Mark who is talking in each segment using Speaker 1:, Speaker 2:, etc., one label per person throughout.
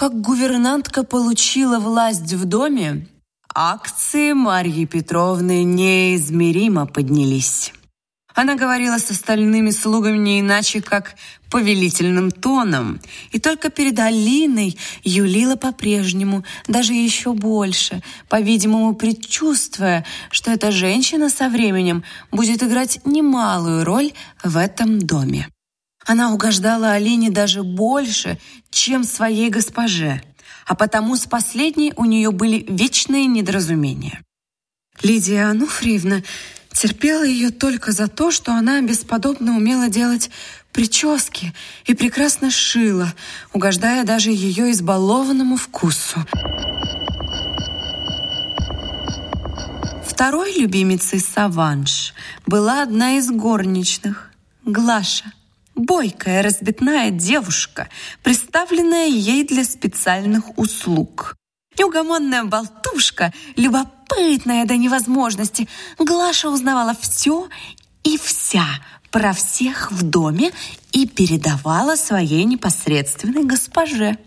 Speaker 1: как гувернантка получила власть в доме, акции Марьи Петровны неизмеримо поднялись. Она говорила с остальными слугами не иначе, как повелительным тоном, и только перед Алиной юлила по-прежнему, даже еще больше, по-видимому, предчувствуя, что эта женщина со временем будет играть немалую роль в этом доме. Она угождала оленя даже больше, чем своей госпоже, а потому с последней у нее были вечные недоразумения. Лидия Ануфриевна терпела ее только за то, что она бесподобно умела делать прически и прекрасно шила, угождая даже ее избалованному вкусу. Второй любимицей Саванш была одна из горничных – Глаша – бойкая, разбитная девушка, представленная ей для специальных услуг. Неугомонная болтушка, любопытная до невозможности, Глаша узнавала все и вся про всех в доме и передавала своей непосредственной госпоже.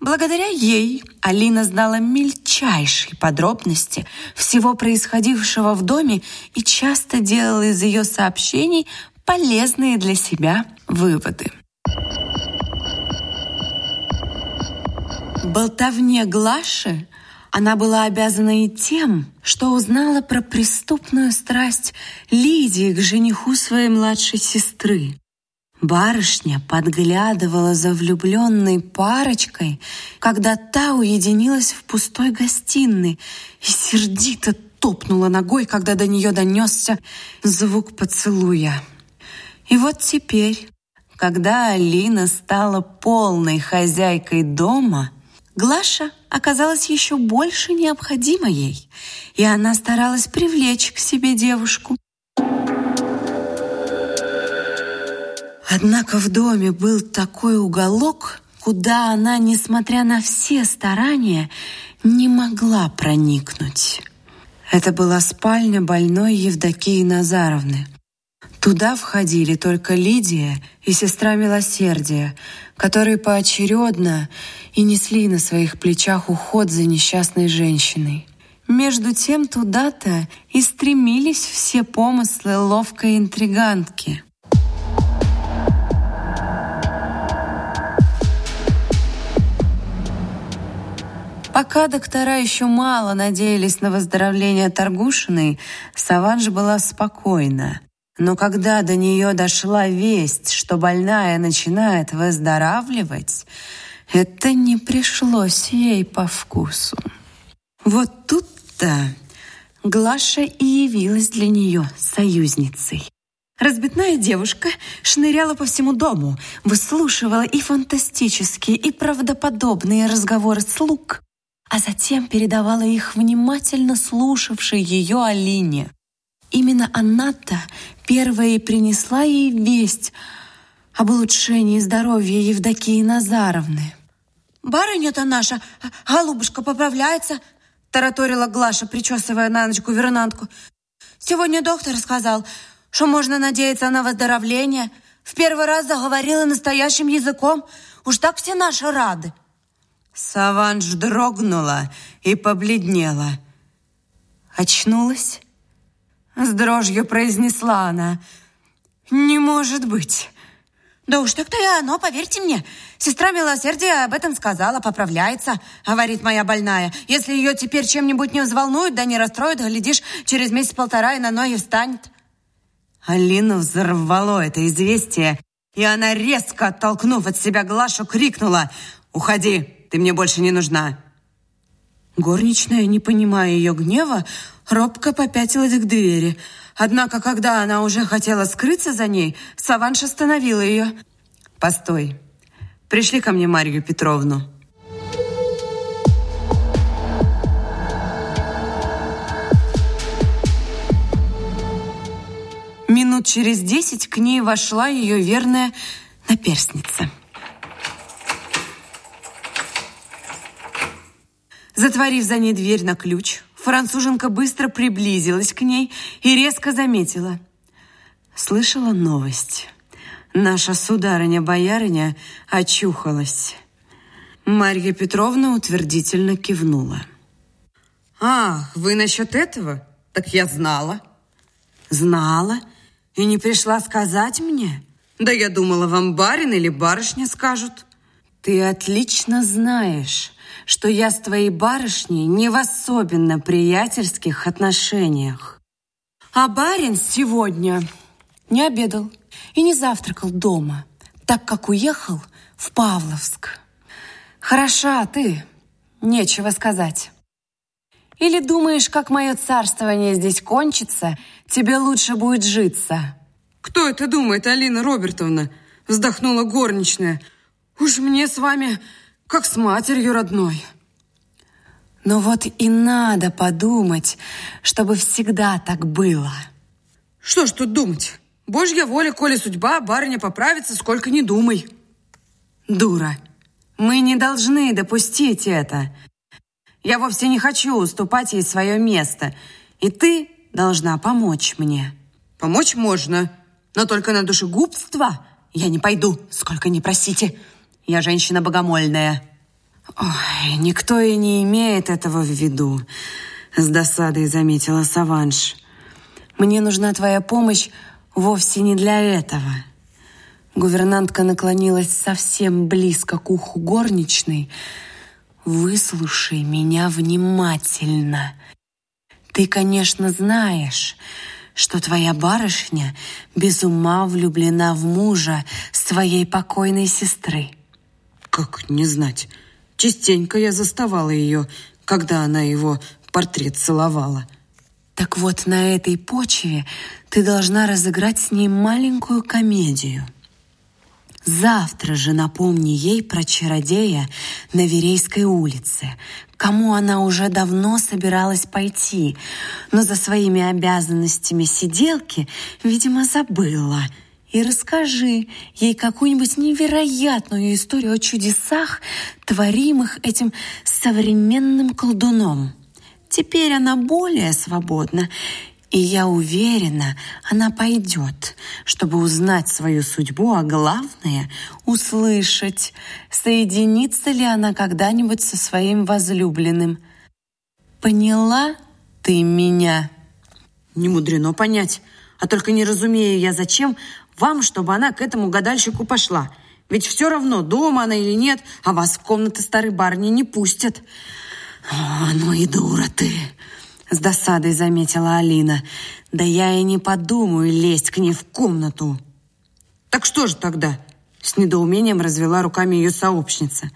Speaker 1: Благодаря ей Алина знала мельчайшие подробности всего происходившего в доме и часто делала из ее сообщений полезные для себя выводы. Болтовне Глаши она была обязана и тем, что узнала про преступную страсть Лидии к жениху своей младшей сестры. Барышня подглядывала за влюбленной парочкой, когда та уединилась в пустой гостиной и сердито топнула ногой, когда до нее донесся звук поцелуя. И вот теперь, когда Алина стала полной хозяйкой дома, Глаша оказалась еще больше необходима ей, и она старалась привлечь к себе девушку. Однако в доме был такой уголок, куда она, несмотря на все старания, не могла проникнуть. Это была спальня больной Евдокии Назаровны – Туда входили только Лидия и сестра Милосердия, которые поочередно и несли на своих плечах уход за несчастной женщиной. Между тем туда-то и стремились все помыслы ловкой интригантки. Пока доктора еще мало надеялись на выздоровление Торгушиной, Саванж была спокойна. Но когда до нее дошла весть, что больная начинает выздоравливать, это не пришлось ей по вкусу. Вот тут-то Глаша и явилась для нее союзницей. Разбитная девушка шныряла по всему дому, выслушивала и фантастические, и правдоподобные разговоры слуг, а затем передавала их внимательно слушавшей ее Алине. Именно Анна-то первая принесла ей весть об улучшении здоровья Евдокии Назаровны.
Speaker 2: «Барыня-то наша, голубушка, поправляется!» – тараторила Глаша, причесывая на ночь гувернантку. «Сегодня доктор сказал, что можно надеяться на выздоровление. В первый раз заговорила настоящим языком. Уж так все наши рады».
Speaker 1: Саванж дрогнула и побледнела. Очнулась с дрожью произнесла она. «Не может быть!»
Speaker 2: «Да уж так-то и оно, поверьте мне. Сестра милосердия об этом сказала, поправляется», — говорит моя больная. «Если ее теперь чем-нибудь не взволнует, да не расстроит, глядишь, через месяц-полтора и на ноги встанет».
Speaker 1: Алину взорвало это известие, и она, резко оттолкнув от себя Глашу, крикнула «Уходи, ты мне больше не нужна». Горничная, не понимая ее гнева, Робко попятилась к двери. Однако, когда она уже хотела скрыться за ней, Саванш остановила ее. «Постой. Пришли ко мне Марью Петровну». Минут через десять к ней вошла ее верная наперстница. Затворив за ней дверь на ключ, Француженка быстро приблизилась к ней и резко заметила. Слышала новость. Наша сударыня-боярыня очухалась. Марья Петровна утвердительно кивнула.
Speaker 2: Ах, вы насчет этого? Так я знала».
Speaker 1: «Знала? И не пришла сказать мне?»
Speaker 2: «Да я думала, вам барин или барышня скажут».
Speaker 1: «Ты отлично знаешь, что я с твоей барышней не в особенно приятельских отношениях. А барин сегодня не обедал и не завтракал дома, так как уехал в Павловск. Хороша ты, нечего сказать. Или думаешь, как мое царствование здесь кончится, тебе лучше будет житься?
Speaker 2: Кто это думает, Алина Робертовна? Вздохнула горничная. Уж мне с вами как с матерью родной.
Speaker 1: Но вот и надо подумать, чтобы всегда так было.
Speaker 2: Что ж тут думать? Божья воля, коли судьба, барыня поправится, сколько не думай.
Speaker 1: Дура. Мы не должны допустить это. Я вовсе не хочу уступать ей свое место. И ты должна помочь мне.
Speaker 2: Помочь можно, но только на душегубство я не пойду, сколько не просите. Я женщина богомольная».
Speaker 1: «Ой, никто и не имеет этого в виду», — с досадой заметила Саванш. «Мне нужна твоя помощь вовсе не для этого». Гувернантка наклонилась совсем близко к уху горничной. «Выслушай меня внимательно. Ты, конечно, знаешь, что твоя барышня без ума влюблена в мужа своей покойной сестры.
Speaker 2: Как не знать? Частенько я заставала ее, когда она его портрет целовала.
Speaker 1: Так вот, на этой почве ты должна разыграть с ней маленькую комедию. Завтра же напомни ей про чародея на Верейской улице, кому она уже давно собиралась пойти, но за своими обязанностями сиделки, видимо, забыла – и расскажи ей какую-нибудь невероятную историю о чудесах, творимых этим современным колдуном. Теперь она более свободна, и я уверена, она пойдет, чтобы узнать свою судьбу, а главное — услышать, соединится ли она когда-нибудь со своим возлюбленным. «Поняла ты меня?»
Speaker 2: «Не мудрено понять. А только не разумею я, зачем вам, чтобы она к этому гадальщику пошла. Ведь все равно, дома она или нет, а вас в комнаты старой барни не пустят».
Speaker 1: «О, ну и дура ты!» — с досадой заметила Алина. «Да я и не подумаю лезть к ней в комнату».
Speaker 2: «Так что же тогда?» — с недоумением развела руками ее сообщница.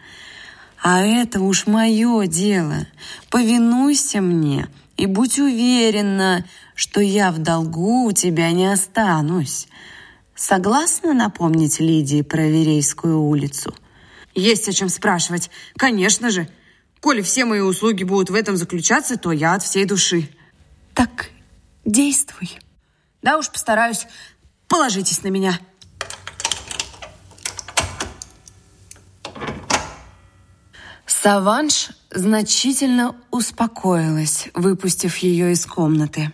Speaker 1: «А это уж мое дело. Повинуйся мне и будь уверена, что я в долгу у тебя не останусь». Согласна напомнить Лидии про Верейскую улицу?
Speaker 2: Есть о чем спрашивать. Конечно же. Коли все мои услуги будут в этом заключаться, то я от всей души.
Speaker 1: Так, действуй.
Speaker 2: Да уж, постараюсь. Положитесь на меня.
Speaker 1: Саванш значительно успокоилась, выпустив ее из комнаты.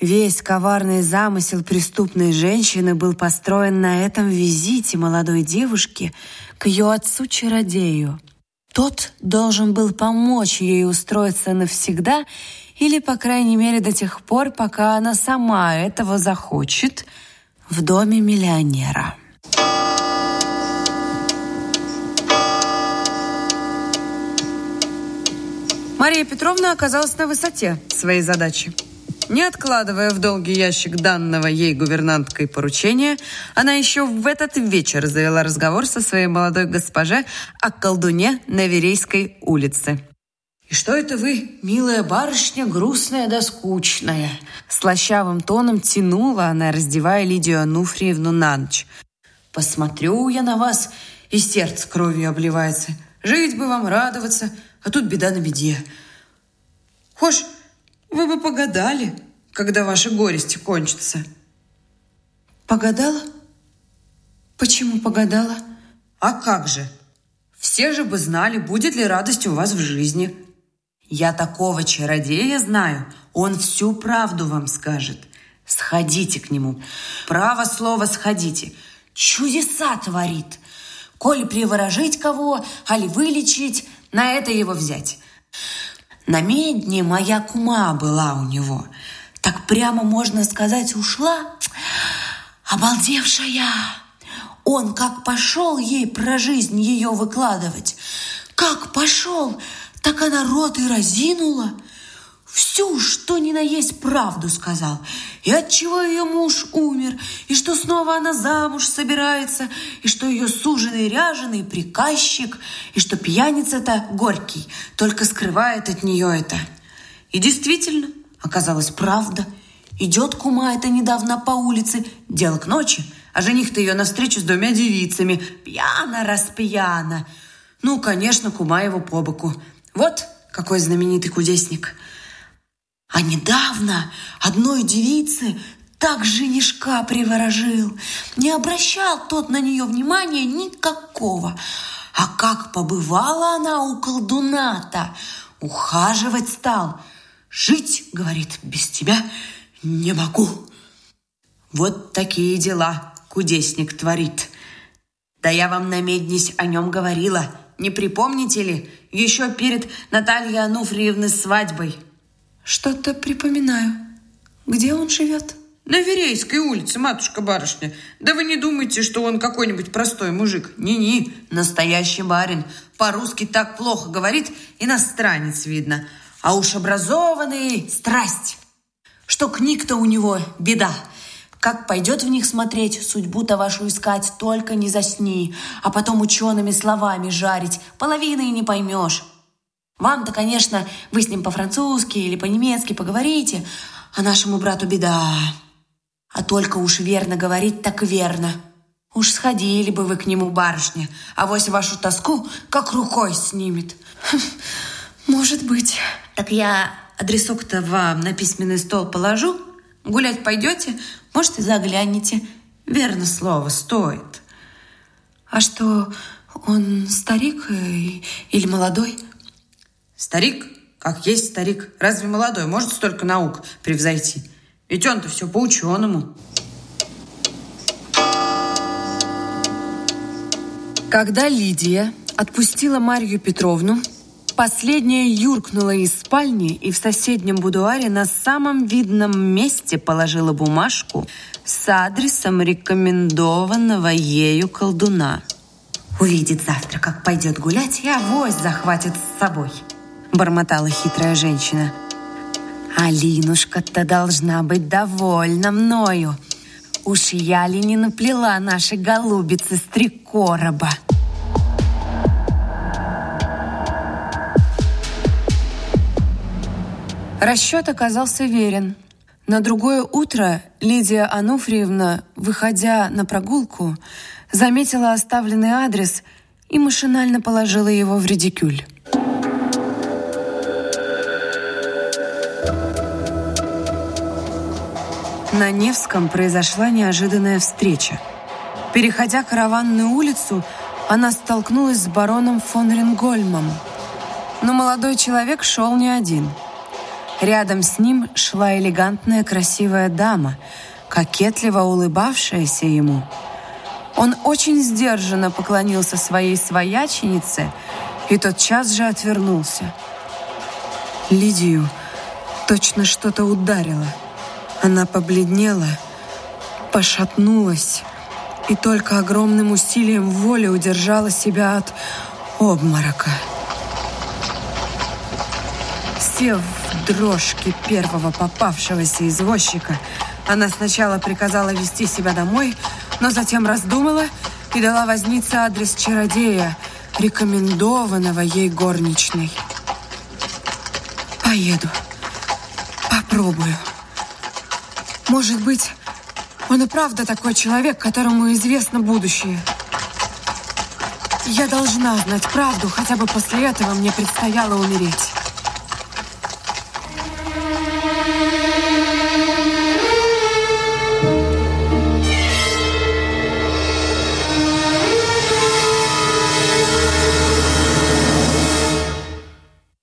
Speaker 1: Весь коварный замысел преступной женщины был построен на этом визите молодой девушки к ее отцу-чародею. Тот должен был помочь ей устроиться навсегда или, по крайней мере, до тех пор, пока она сама этого захочет в доме миллионера.
Speaker 2: Мария Петровна оказалась на высоте своей задачи – не откладывая в долгий ящик данного ей гувернанткой поручения, она еще в этот вечер завела разговор со своей молодой госпоже о колдуне на Верейской улице.
Speaker 1: «И что это вы, милая барышня, грустная да скучная?» Слащавым тоном тянула она, раздевая Лидию Ануфриевну на ночь. «Посмотрю я на вас, и сердце кровью обливается. Жить бы вам радоваться, а тут беда на беде.
Speaker 2: Хочешь? Вы бы погадали, когда ваши горести кончатся.
Speaker 1: Погадала? Почему погадала?
Speaker 2: А как же? Все же бы знали, будет ли радость у вас в жизни. Я такого чародея знаю. Он всю правду вам скажет. Сходите к нему. Право слово сходите. Чудеса творит.
Speaker 1: Коль приворожить кого, али вылечить, на это его взять. Намедни моя кума была у него. Так прямо можно сказать, ушла. Обалдевшая! Он как пошел ей про жизнь ее выкладывать, как пошел, так она рот и разинула – всю, что ни на есть правду сказал. И отчего ее муж умер, и что снова она замуж собирается, и что ее суженый ряженый приказчик, и что пьяница-то горький, только скрывает от нее это. И действительно, оказалась правда. Идет кума это недавно по улице, дело к ночи, а жених-то ее на встречу с двумя девицами, пьяна-распьяна. Ну, конечно, кума его по боку. Вот какой знаменитый кудесник – а недавно одной девицы так женишка приворожил. Не обращал тот на нее внимания никакого. А как побывала она у колдуната, ухаживать стал. Жить, говорит, без тебя не могу. Вот такие дела кудесник творит. Да я вам на меднись о нем говорила. Не припомните ли? Еще перед Натальей Ануфриевной свадьбой –
Speaker 2: что-то припоминаю. Где он живет?
Speaker 1: На Верейской улице, матушка-барышня. Да вы не думайте, что он какой-нибудь простой мужик. Не-не, настоящий барин. По-русски так плохо говорит, иностранец видно. А уж образованный – страсть. Что книг-то у него – беда. Как пойдет в них смотреть, судьбу-то вашу искать, только не засни, а потом учеными словами жарить, половины и не поймешь. Вам-то, конечно, вы с ним по-французски или по-немецки поговорите, а нашему брату беда. А только уж верно говорить, так верно. Уж сходили бы вы к нему, барышня, а вось вашу тоску как рукой снимет.
Speaker 2: Может быть.
Speaker 1: Так я адресок-то вам на письменный стол положу. Гулять пойдете, может, и загляните. Верно слово, стоит.
Speaker 2: А что, он старик э, или молодой?
Speaker 1: Старик, как есть старик, разве молодой может столько наук превзойти? Ведь он-то все по ученому. Когда Лидия отпустила Марью Петровну, последняя юркнула из спальни и в соседнем будуаре на самом видном месте положила бумажку с адресом рекомендованного ею колдуна. Увидит завтра, как пойдет гулять, и авось захватит с собой –— бормотала хитрая женщина. «Алинушка-то должна быть довольна мною. Уж я ли не наплела нашей голубицы с три короба?» Расчет оказался верен. На другое утро Лидия Ануфриевна, выходя на прогулку, заметила оставленный адрес и машинально положила его в редикюль. На Невском произошла неожиданная встреча. Переходя караванную улицу, она столкнулась с бароном фон Рингольмом. Но молодой человек шел не один. Рядом с ним шла элегантная красивая дама, кокетливо улыбавшаяся ему. Он очень сдержанно поклонился своей свояченице и тотчас же отвернулся. Лидию точно что-то ударило – она побледнела, пошатнулась и только огромным усилием воли удержала себя от обморока. Сев в дрожки первого попавшегося извозчика, она сначала приказала вести себя домой, но затем раздумала и дала возниться адрес чародея, рекомендованного ей горничной. «Поеду. Попробую». Может быть, он и правда такой человек, которому известно будущее. Я должна знать правду, хотя бы после этого мне предстояло умереть.